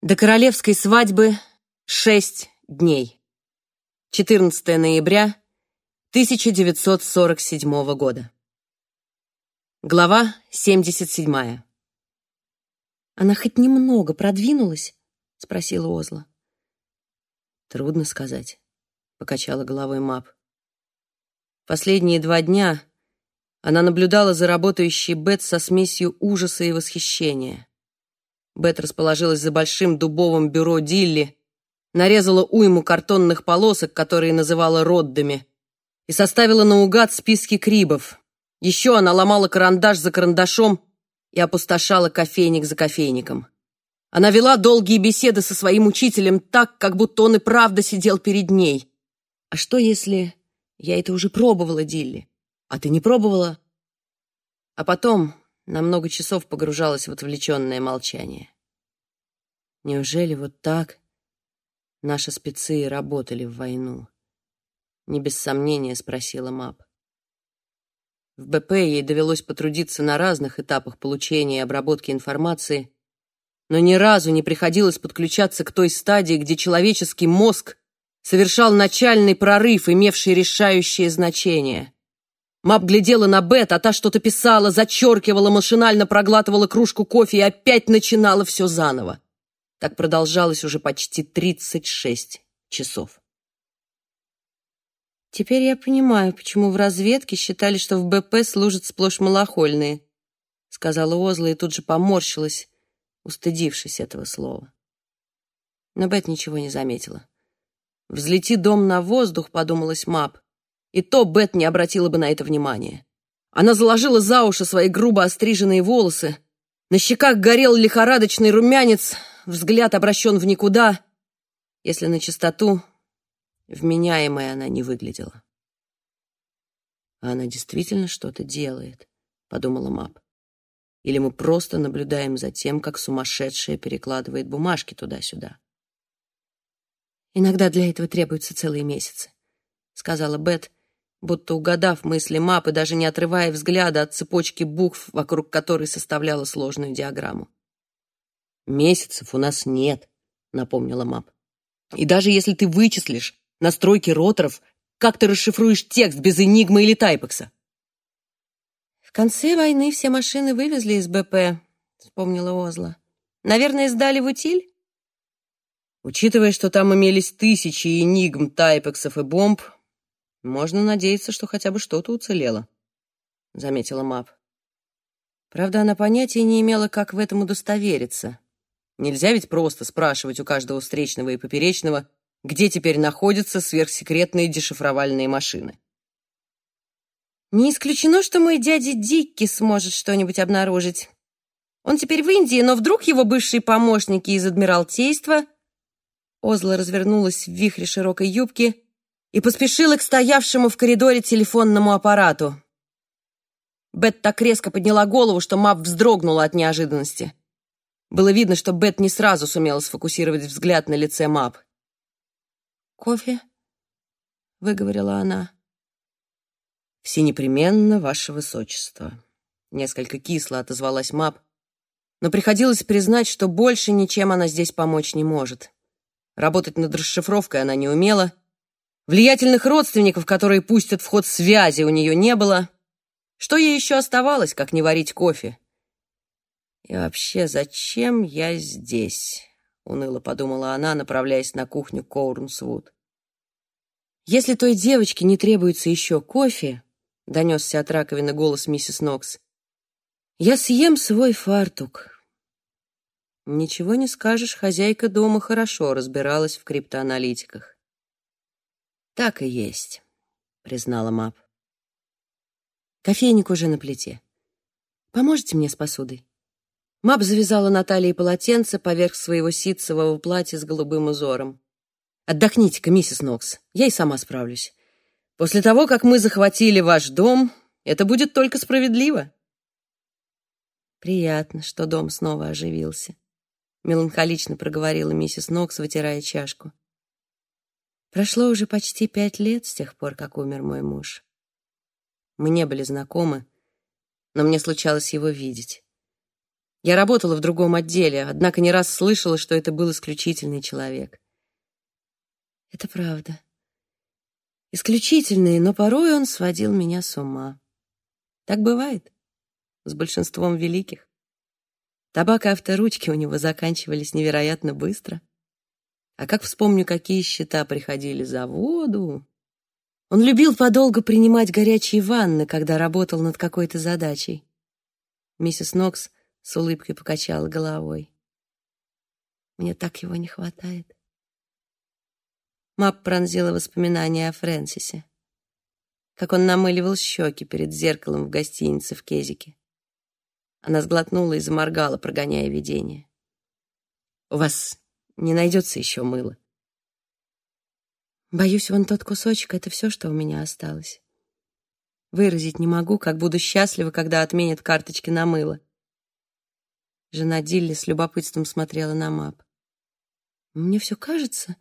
До королевской свадьбы шесть дней. 14 ноября 1947 года. Глава 77. «Она хоть немного продвинулась?» — спросила Озла. «Трудно сказать», — покачала головой Мап. Последние два дня она наблюдала за работающей Бет со смесью ужаса и восхищения. Бет расположилась за большим дубовым бюро Дилли, нарезала уйму картонных полосок, которые называла роддами, и составила наугад списки крибов. Еще она ломала карандаш за карандашом и опустошала кофейник за кофейником. Она вела долгие беседы со своим учителем так, как будто он и правда сидел перед ней. «А что, если я это уже пробовала, Дилли? А ты не пробовала?» А потом на много часов погружалась в отвлеченное молчание. Неужели вот так наши спецы работали в войну? Не без сомнения спросила Мап. В БП ей довелось потрудиться на разных этапах получения и обработки информации, но ни разу не приходилось подключаться к той стадии, где человеческий мозг совершал начальный прорыв, имевший решающее значение. Мап глядела на Бет, а та что-то писала, зачеркивала, машинально проглатывала кружку кофе и опять начинала все заново. Так продолжалось уже почти 36 часов. «Теперь я понимаю, почему в разведке считали, что в БП служат сплошь малохольные», сказала Озла и тут же поморщилась, устыдившись этого слова. Но Бет ничего не заметила. «Взлети дом на воздух», — подумалась Мап, и то Бет не обратила бы на это внимания. Она заложила за уши свои грубо остриженные волосы. На щеках горел лихорадочный румянец, взгляд обращен в никуда. Если на чистоту, вменяемой она не выглядела. «А она действительно что-то делает», — подумала Мап. «Или мы просто наблюдаем за тем, как сумасшедшая перекладывает бумажки туда-сюда?» «Иногда для этого требуются целые месяцы», — сказала Бет, будто угадав мысли мапы, даже не отрывая взгляда от цепочки букв, вокруг которой составляла сложную диаграмму. «Месяцев у нас нет», — напомнила мап. «И даже если ты вычислишь настройки роторов, как ты расшифруешь текст без энигмы или тайпекса?» «В конце войны все машины вывезли из БП», — вспомнила Озла. «Наверное, сдали в утиль?» Учитывая, что там имелись тысячи энигм, тайпексов и бомб, можно надеяться, что хотя бы что-то уцелело, — заметила Мап. Правда, она понятия не имела, как в этом удостовериться. Нельзя ведь просто спрашивать у каждого встречного и поперечного, где теперь находятся сверхсекретные дешифровальные машины. «Не исключено, что мой дядя Дикки сможет что-нибудь обнаружить. Он теперь в Индии, но вдруг его бывшие помощники из Адмиралтейства...» Озла развернулась в вихре широкой юбки и поспешила к стоявшему в коридоре телефонному аппарату. Бет так резко подняла голову, что Мап вздрогнула от неожиданности. Было видно, что Бет не сразу сумела сфокусировать взгляд на лице Мап. «Кофе?» — выговорила она. «Все непременно, ваше высочество», — несколько кисло отозвалась Мап, но приходилось признать, что больше ничем она здесь помочь не может. Работать над расшифровкой она не умела — Влиятельных родственников, которые пустят в ход связи, у нее не было. Что ей еще оставалось, как не варить кофе? «И вообще, зачем я здесь?» — уныло подумала она, направляясь на кухню Коурнсвуд. «Если той девочке не требуется еще кофе», — донесся от раковины голос миссис Нокс, «я съем свой фартук». Ничего не скажешь, хозяйка дома хорошо разбиралась в криптоаналитиках. «Так и есть», — признала Мап. «Кофейник уже на плите. Поможете мне с посудой?» Мап завязала на талии полотенце поверх своего ситцевого платья с голубым узором. «Отдохните-ка, миссис Нокс, я и сама справлюсь. После того, как мы захватили ваш дом, это будет только справедливо». «Приятно, что дом снова оживился», — меланхолично проговорила миссис Нокс, вытирая чашку. Прошло уже почти пять лет с тех пор, как умер мой муж. Мы не были знакомы, но мне случалось его видеть. Я работала в другом отделе, однако не раз слышала, что это был исключительный человек. Это правда. Исключительный, но порой он сводил меня с ума. Так бывает с большинством великих. Табак и авторучки у него заканчивались невероятно быстро. А как вспомню, какие счета приходили за воду. Он любил подолгу принимать горячие ванны, когда работал над какой-то задачей. Миссис Нокс с улыбкой покачала головой. Мне так его не хватает. Мап пронзила воспоминания о Фрэнсисе. Как он намыливал щеки перед зеркалом в гостинице в Кезике. Она сглотнула и заморгала, прогоняя видение. «У вас не найдется еще мыла?» Боюсь, вон тот кусочек — это все, что у меня осталось. Выразить не могу, как буду счастлива, когда отменят карточки на мыло. Жена Дилли с любопытством смотрела на мап. «Мне все кажется,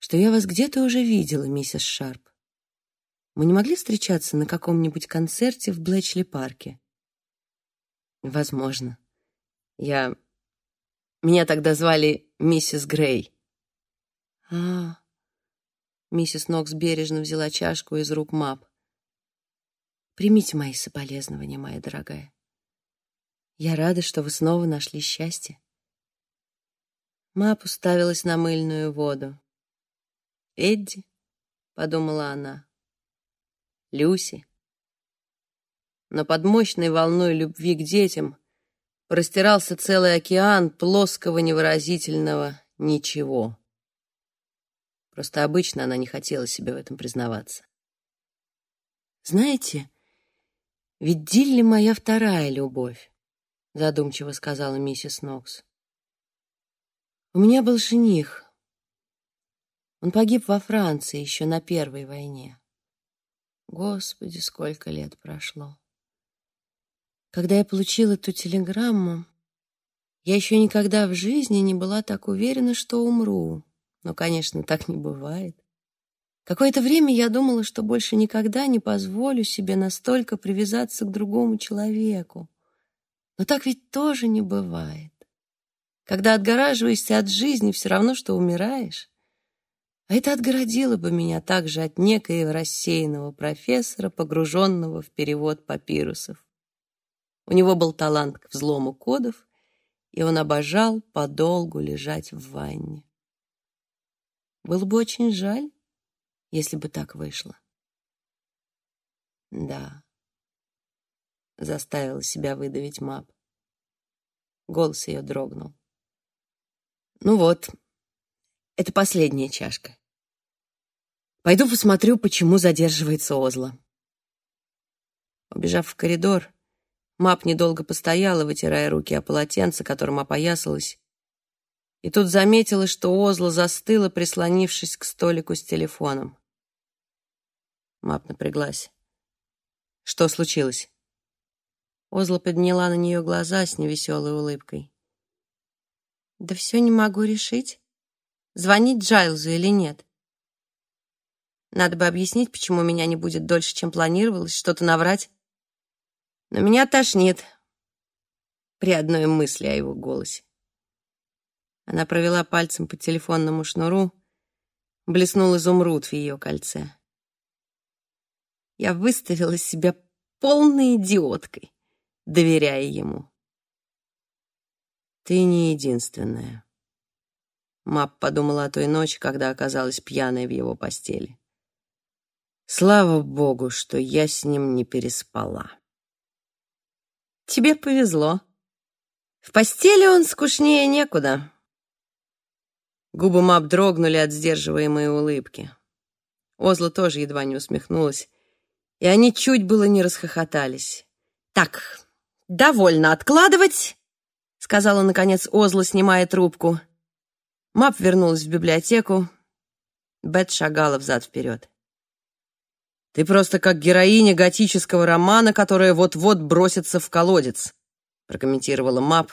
что я вас где-то уже видела, миссис Шарп. Мы не могли встречаться на каком-нибудь концерте в Блэчли-парке?» «Возможно. Я... Меня тогда звали миссис Грей». «А, Миссис Нокс бережно взяла чашку из рук Мап. «Примите мои соболезнования, моя дорогая. Я рада, что вы снова нашли счастье». Мап уставилась на мыльную воду. «Эдди», — подумала она, — «Люси». Но под мощной волной любви к детям простирался целый океан плоского невыразительного ничего. Просто обычно она не хотела себе в этом признаваться. «Знаете, ведь Дилли моя вторая любовь», — задумчиво сказала миссис Нокс. «У меня был жених. Он погиб во Франции еще на Первой войне. Господи, сколько лет прошло. Когда я получила эту телеграмму, я еще никогда в жизни не была так уверена, что умру. Но, конечно, так не бывает. Какое-то время я думала, что больше никогда не позволю себе настолько привязаться к другому человеку. Но так ведь тоже не бывает. Когда отгораживаешься от жизни, все равно, что умираешь. А это отгородило бы меня также от некоего рассеянного профессора, погруженного в перевод папирусов. У него был талант к взлому кодов, и он обожал подолгу лежать в ванне. Было бы очень жаль, если бы так вышло. Да, заставила себя выдавить Мап. Голос ее дрогнул. Ну вот, это последняя чашка. Пойду посмотрю, почему задерживается Озла. Убежав в коридор, Мап недолго постояла, вытирая руки о полотенце, которым опоясалась, и тут заметила, что Озла застыла, прислонившись к столику с телефоном. Мап напряглась. Что случилось? Озла подняла на нее глаза с невеселой улыбкой. Да все не могу решить, звонить Джайлзу или нет. Надо бы объяснить, почему меня не будет дольше, чем планировалось, что-то наврать. Но меня тошнит при одной мысли о его голосе. Она провела пальцем по телефонному шнуру, блеснул изумруд в ее кольце. Я выставила себя полной идиоткой, доверяя ему. Ты не единственная. Мап подумала о той ночи, когда оказалась пьяной в его постели. Слава богу, что я с ним не переспала. Тебе повезло. В постели он скучнее некуда. Губы Мап дрогнули от сдерживаемой улыбки. Озла тоже едва не усмехнулась, и они чуть было не расхохотались. «Так, довольно откладывать», — сказала, наконец, Озла, снимая трубку. Мап вернулась в библиотеку. Бет шагала взад-вперед. «Ты просто как героиня готического романа, которая вот-вот бросится в колодец», — прокомментировала Мап,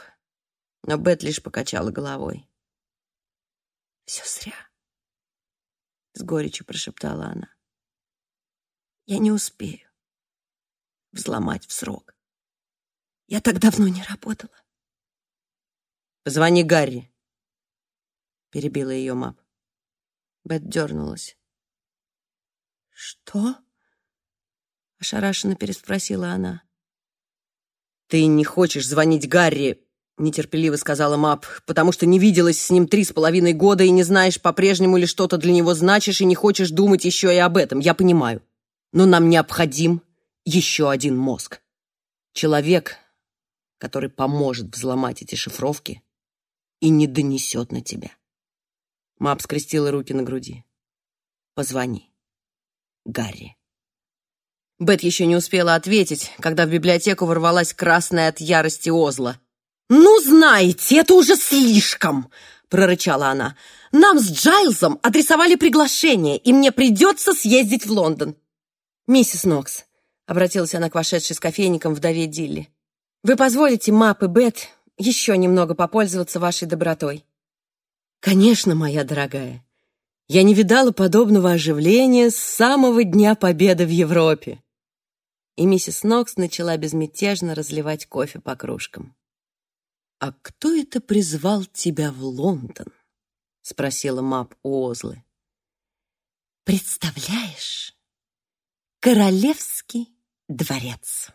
но Бет лишь покачала головой. Все зря. С горечью прошептала она. Я не успею взломать в срок. Я так давно не работала. Позвони Гарри. Перебила ее Мап. Бет дернулась. «Что?» — ошарашенно переспросила она. «Ты не хочешь звонить Гарри, — нетерпеливо сказала Мап, «потому что не виделась с ним три с половиной года и не знаешь, по-прежнему ли что-то для него значишь, и не хочешь думать еще и об этом. Я понимаю. Но нам необходим еще один мозг. Человек, который поможет взломать эти шифровки и не донесет на тебя». Мап скрестила руки на груди. «Позвони. Гарри». Бет еще не успела ответить, когда в библиотеку ворвалась красная от ярости Озла. «Ну, знаете, это уже слишком!» — прорычала она. «Нам с Джайлзом адресовали приглашение, и мне придется съездить в Лондон». «Миссис Нокс», — обратилась она к вошедшей с кофейником вдове Дилли, «вы позволите Мап и Бет еще немного попользоваться вашей добротой?» «Конечно, моя дорогая. Я не видала подобного оживления с самого Дня Победы в Европе и миссис Нокс начала безмятежно разливать кофе по кружкам. «А кто это призвал тебя в Лондон?» — спросила Мап у Озлы. «Представляешь, королевский дворец».